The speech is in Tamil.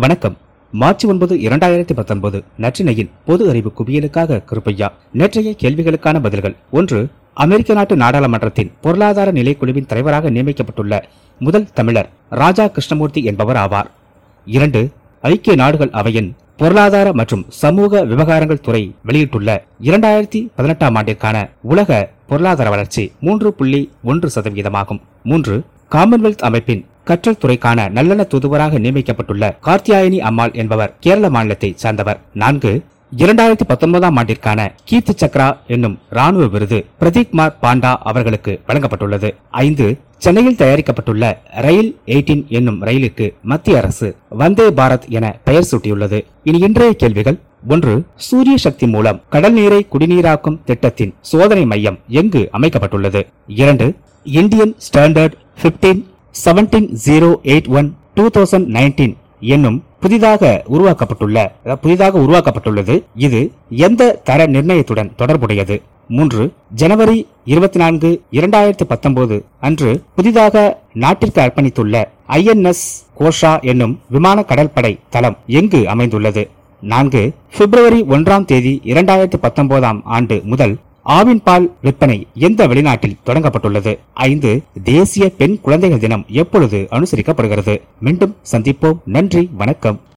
வணக்கம். மார்ச் ஒன்பது இரண்டாயிரத்தி பத்தொன்பது நற்றினையின் பொது அறிவு குவியலுக்காக கிருப்பையா. நேற்றைய கேள்விகளுக்கான பதில்கள். ஒன்று அமெரிக்க நாட்டு நாடாளுமன்றத்தின் பொருளாதார நிலைக்குழுவின் தலைவராக நியமிக்கப்பட்டுள்ள முதல் தமிழர் ராஜா கிருஷ்ணமூர்த்தி என்பவர் ஆவார். இரண்டு ஐக்கிய நாடுகள் அவையின் பொருளாதார மற்றும் சமூக விவகாரங்கள் துறை வெளியிட்டுள்ள இரண்டாயிரத்தி பதினெட்டாம் ஆண்டிற்கான உலக பொருளாதார வளர்ச்சி மூன்று புள்ளி ஒன்று சதவீதமாகும். மூன்று காமன்வெல்த் அமைப்பின் கற்றல் துறைக்கான நல்லெண்ண தூதுவராக நியமிக்கப்பட்டுள்ள கார்த்தியாயினி அம்மாள் என்பவர் கேரள மாநிலத்தை சார்ந்தவர். நான்கு இரண்டாயிரத்தி பத்தொன்பதாம் ஆண்டிற்கான கீர்த்தி சக்ரா என்னும் ராணுவ விருது பிரதீக்மார் பாண்டா அவர்களுக்கு வழங்கப்பட்டுள்ளது. ஐந்து சென்னையில் தயாரிக்கப்பட்டுள்ள ரயில் எயிட்டீன் என்னும் ரயிலுக்கு மத்திய அரசு வந்தே பாரத் என பெயர் சூட்டியுள்ளது. இனி இன்றைய கேள்விகள். ஒன்று சூரிய சக்தி மூலம் கடல் நீரை குடிநீராக்கும் திட்டத்தின் சோதனை மையம் எங்கு அமைக்கப்பட்டுள்ளது? இரண்டு Indian standard fifteen seventeen zero eight one two thousand nineteen என்னும் புதிதாக உருவாக்கப்பட்டுள்ள புதிதாக உருவாக்கப்பட்டுள்ளது. இது எந்த தர நிர்ணயத்துடன் தொடர்புடையது? மூன்று ஜனவரி இருபத்தி நான்கு இரண்டாயிரத்தி பத்தொன்பது அன்று புதிதாக நாட்டிற்கு அர்ப்பணித்துள்ள ஐஎன்எஸ் கோஷா என்னும் விமான கடற்படை தளம் எங்கு அமைந்துள்ளது? நான்கு பிப்ரவரி ஒன்றாம் தேதி இரண்டாயிரத்தி பத்தொன்பதாம் ஆண்டு முதல் ஆவின் பால் விற்பனை எந்த வெளிநாட்டில் தொடங்கப்பட்டுள்ளது? ஐந்து தேசிய பெண் குழந்தைகள் தினம் எப்பொழுது அனுசரிக்கப்படுகிறது? மீண்டும் சந்திப்போம். நன்றி வணக்கம்.